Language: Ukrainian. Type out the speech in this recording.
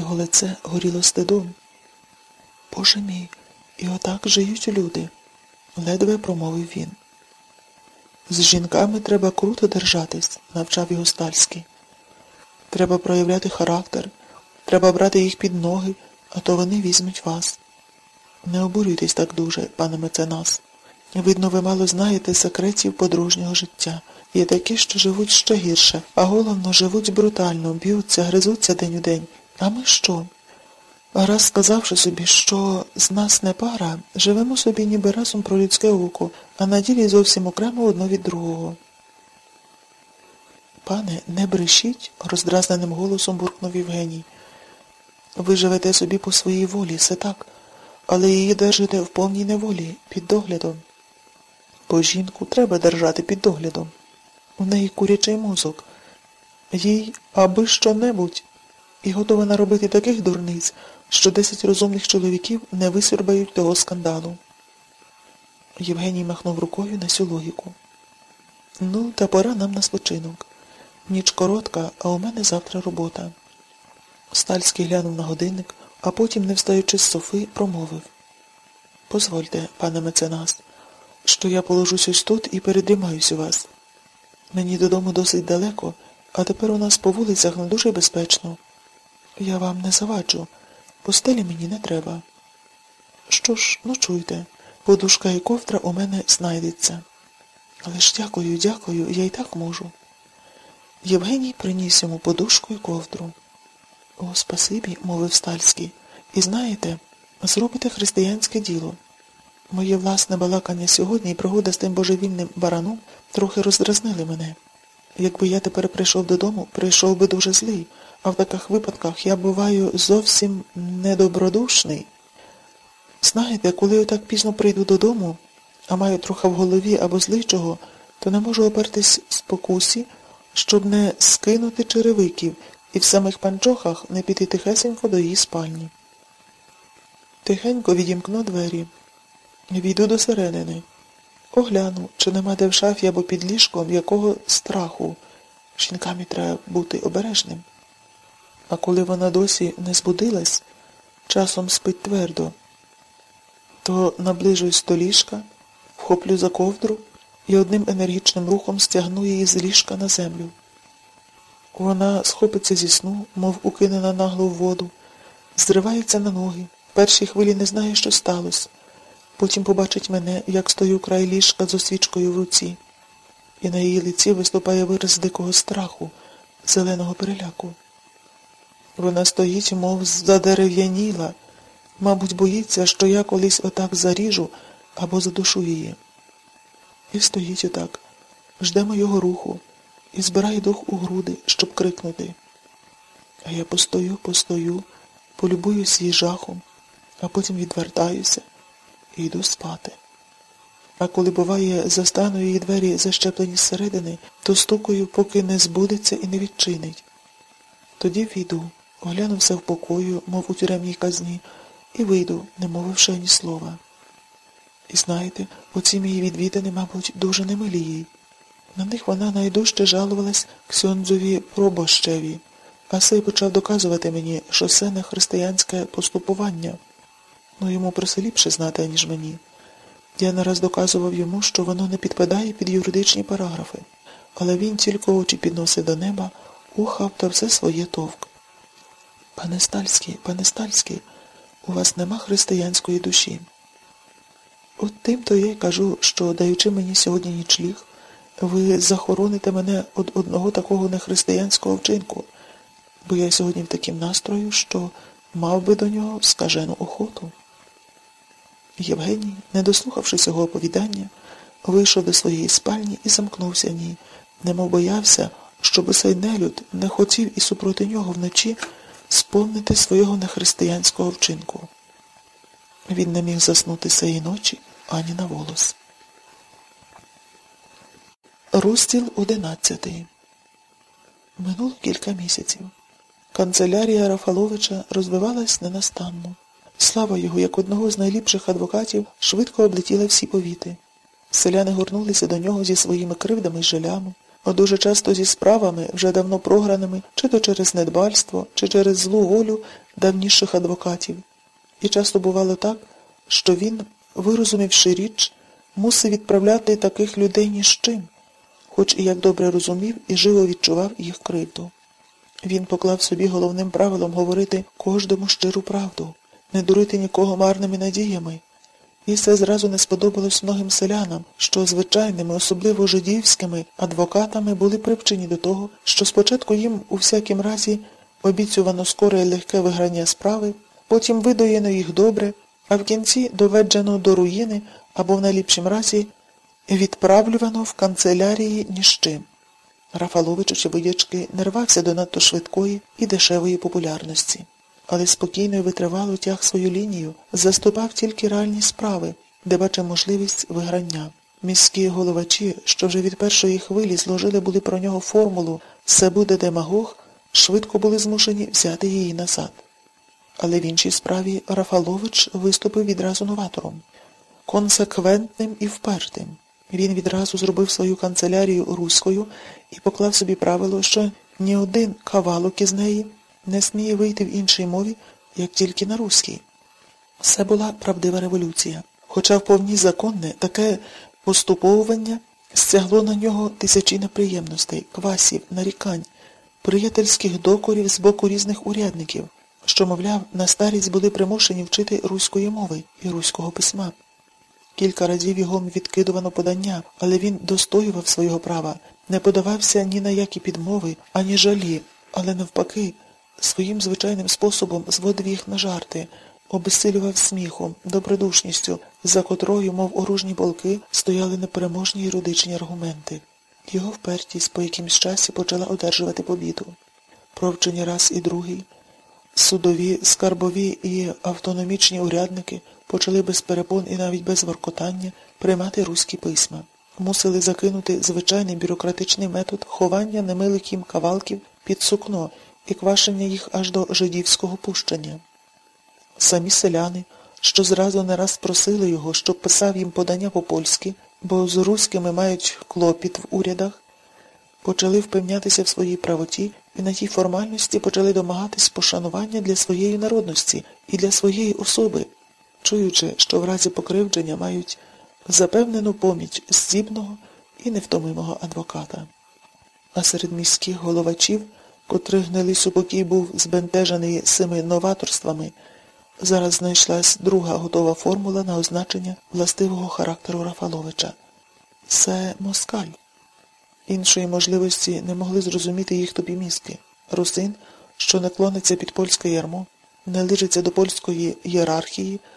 Його лице горіло стидом. Боже мій, і отак жиють люди, ледве промовив він. З жінками треба круто держатись, навчав його Стальський. Треба проявляти характер, треба брати їх під ноги, а то вони візьмуть вас. Не обурюйтесь так дуже, пане меценас. Видно, ви мало знаєте секретів подружнього життя. Є такі, що живуть ще гірше, а головно живуть брутально, б'ються, гризуться день у день. А ми що? Раз сказавши собі, що з нас не пара, живемо собі ніби разом про людське око, а на ділі зовсім окремо одно від другого. Пане, не брешіть, роздразненим голосом буркнув Євгеній. Ви живете собі по своїй волі, все так, але її держите в повній неволі, під доглядом. Бо жінку треба держати під доглядом. У неї курячий мозок. Їй аби що-небудь, і готова наробити таких дурниць, що десять розумних чоловіків не висюрбають того скандалу. Євгеній махнув рукою на цю логіку. Ну, та пора нам на спочинок. Ніч коротка, а у мене завтра робота. Стальський глянув на годинник, а потім, не встаючи з софи, промовив. Позвольте, пане меценас, що я положусь ось тут і передрімаюсь у вас. Мені додому досить далеко, а тепер у нас по вулицях не дуже безпечно. Я вам не заваджу, постелі мені не треба. Що ж, ночуйте, подушка і ковдра у мене знайдеться. Але ж дякую, дякую, я й так можу. Євгеній приніс йому подушку і ковдру. О, спасибі, мовив Стальський. І знаєте, зробите християнське діло. Моє власне балакання сьогодні і пригода з тим божевільним бараном трохи роздразнили мене. Якби я тепер прийшов додому, прийшов би дуже злий, а в таких випадках я буваю зовсім недобродушний. Знаєте, коли я так пізно прийду додому, а маю трохи в голові або зличого, то не можу опертись спокусі, щоб не скинути черевиків і в самих панчохах не піти тихесенько до її спальні. Тихенько відімкну двері. Війду до середини. Огляну, чи нема де в шафі або під ліжком якого страху. Жінками треба бути обережним. А коли вона досі не збудилась, часом спить твердо, то наближусь до ліжка, вхоплю за ковдру і одним енергічним рухом стягну її з ліжка на землю. Вона схопиться зі сну, мов укинена нагло в воду, зривається на ноги. В першій хвилі не знає, що сталося. Потім побачить мене, як стою край ліжка з освічкою в руці, і на її лиці виступає вираз дикого страху, зеленого переляку. Вона стоїть, мов задерев'яніла, мабуть, боїться, що я колись отак заріжу або задушу її. І стоїть отак, жде моєго руху і збирає дух у груди, щоб крикнути. А я постою, постою, полюбуюсь її жахом, а потім відвертаюся і йду спати. А коли, буває, застану її двері защеплені зсередини, то стукаю, поки не збудеться і не відчинить. Тоді війду, оглянувся в покою, мов у тюремній казні, і вийду, не мовивши ані слова. І знаєте, оці мої відвідини, мабуть, дуже немилі їй. На них вона найдужче жалувалась Ксьондзові пробощеві, а сей почав доказувати мені, що це не християнське поступування. Ну йому про знати, ніж мені. Я не раз доказував йому, що воно не підпадає під юридичні параграфи, але він тільки очі підносив до неба, ухав та все своє товк. Пане Стальський, пане Стальський, у вас нема християнської душі. От тим то я й кажу, що, даючи мені сьогодні нічліг, ви захороните мене від одного такого нехристиянського вчинку, бо я сьогодні в таким настрою, що мав би до нього скажену охоту. Євгеній, не дослухавши цього оповідання, вийшов до своєї спальні і замкнувся в ній, немов боявся, щоб цей нелюд не хотів і супроти нього вночі сповнити свого нехристиянського вчинку. Він не міг заснути цієї ночі ані на волос. Розділ одинадцятий. Минуло кілька місяців. Канцелярія Рафаловича розвивалась ненастанно. Слава його, як одного з найліпших адвокатів, швидко облетіла всі повіти. Селяни горнулися до нього зі своїми кривдами й жалями, а дуже часто зі справами, вже давно програними, чи то через недбальство, чи через злу волю давніших адвокатів. І часто бувало так, що він, вирозумівши річ, мусив відправляти таких людей ні з чим, хоч і як добре розумів і живо відчував їх кривду. Він поклав собі головним правилом говорити кожному щиру правду, не дурити нікого марними надіями. І це зразу не сподобалось многим селянам, що звичайними, особливо жидівськими, адвокатами були привчені до того, що спочатку їм у всякім разі обіцювано скоре і легке виграння справи, потім видоєно їх добре, а в кінці доведжено до руїни або в найліпшім разі відправлювано в канцелярії ні з чим. Рафалович, очевидячки, не до надто швидкої і дешевої популярності, але спокійно і витривало тяг свою лінію, заступав тільки реальні справи, де бачив можливість виграння. Міські головачі, що вже від першої хвилі зложили були про нього формулу «Се буде демагог», швидко були змушені взяти її назад. Але в іншій справі Рафалович виступив відразу новатором, консеквентним і впертим. Він відразу зробив свою канцелярію руською і поклав собі правило, що ні один кавалок із неї не сміє вийти в іншій мові, як тільки на руській. Це була правдива революція. Хоча вповні законне, таке поступовування стягло на нього тисячі неприємностей, квасів, нарікань, приятельських докорів з боку різних урядників, що, мовляв, на старість були примушені вчити руської мови і руського письма. Кілька разів його відкидувано подання, але він достоював свого права, не подавався ні на які підмови, ані жалі, але навпаки, своїм звичайним способом зводив їх на жарти, обесилював сміхом, добродушністю, за котрою, мов оружні полки, стояли непереможні юридичні аргументи. Його впертість по якимсь часі почала одержувати побіду. Провчені раз і другий, судові, скарбові і автономічні урядники почали без перепон і навіть без воркотання приймати руські письма. Мусили закинути звичайний бюрократичний метод ховання немилих їм кавалків під сукно і квашення їх аж до жидівського пущення. Самі селяни, що зразу не раз просили його, щоб писав їм подання по-польськи, бо з руськими мають клопіт в урядах, почали впевнятися в своїй правоті і на тій формальності почали домагатись пошанування для своєї народності і для своєї особи, чуючи, що в разі покривдження мають запевнену поміч здібного і невтомимого адвоката. А серед міських головачів, котрих гнилий супокій був збентежений цими новаторствами, зараз знайшлась друга готова формула на означення властивого характеру Рафаловича. Це москаль. Іншої можливості не могли зрозуміти їх тобі мізки. Русин, що не клониться під польське ярмо, не лижиться до польської ієрархії,